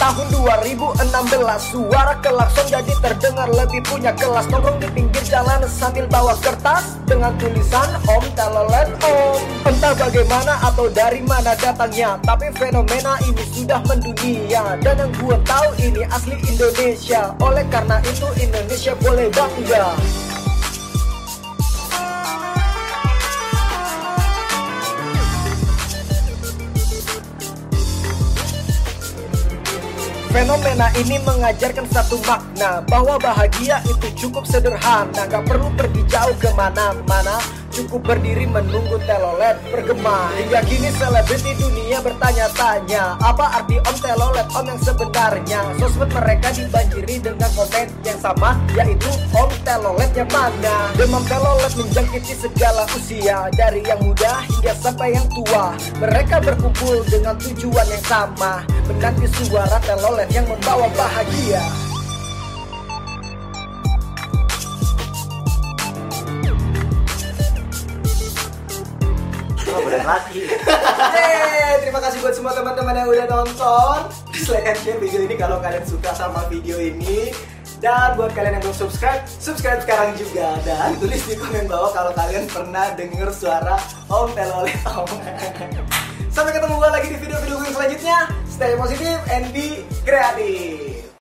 Tahun 2016 Suara kelakson jadi terdengar lebih punya kelas Nongkrong di pinggir jalan sambil bawa kertas Dengan tulisan Om Telolet Om. Entah bagaimana atau dari mana datangnya Tapi fenomena ini sudah mendunia. Dan yang gue tahu ini asli Indonesia. Oleh karena itu Indonesia boleh bangga Fenomena ini mengajarkan satu makna Bahwa bahagia itu cukup sederhana Gak perlu pergi jauh ke mana-mana Cukup berdiri menunggu telolet bergema. Hingga kini selebriti dunia bertanya-tanya Apa arti om telolet om yang sebenarnya? Sosmed mereka dibanjiri dengan konten yang sama Yaitu om telolet yang mana? Demam telolet menjangkiti segala usia Dari yang muda hingga sampai yang tua. Mereka berkumpul dengan tujuan yang sama Menanti suara telolet yang membawa bahagia Oh, berat lagi. Yeay, terima kasih buat semua teman-teman yang udah nonton. Please like and share video ini kalau kalian suka sama video ini. Dan buat kalian yang belum subscribe, subscribe sekarang juga dan tulis di komen bawah kalau kalian pernah denger suara Om Telolet Om. Sampai ketemu lagi di video-video gue selanjutnya. Stay positif and be kreatif.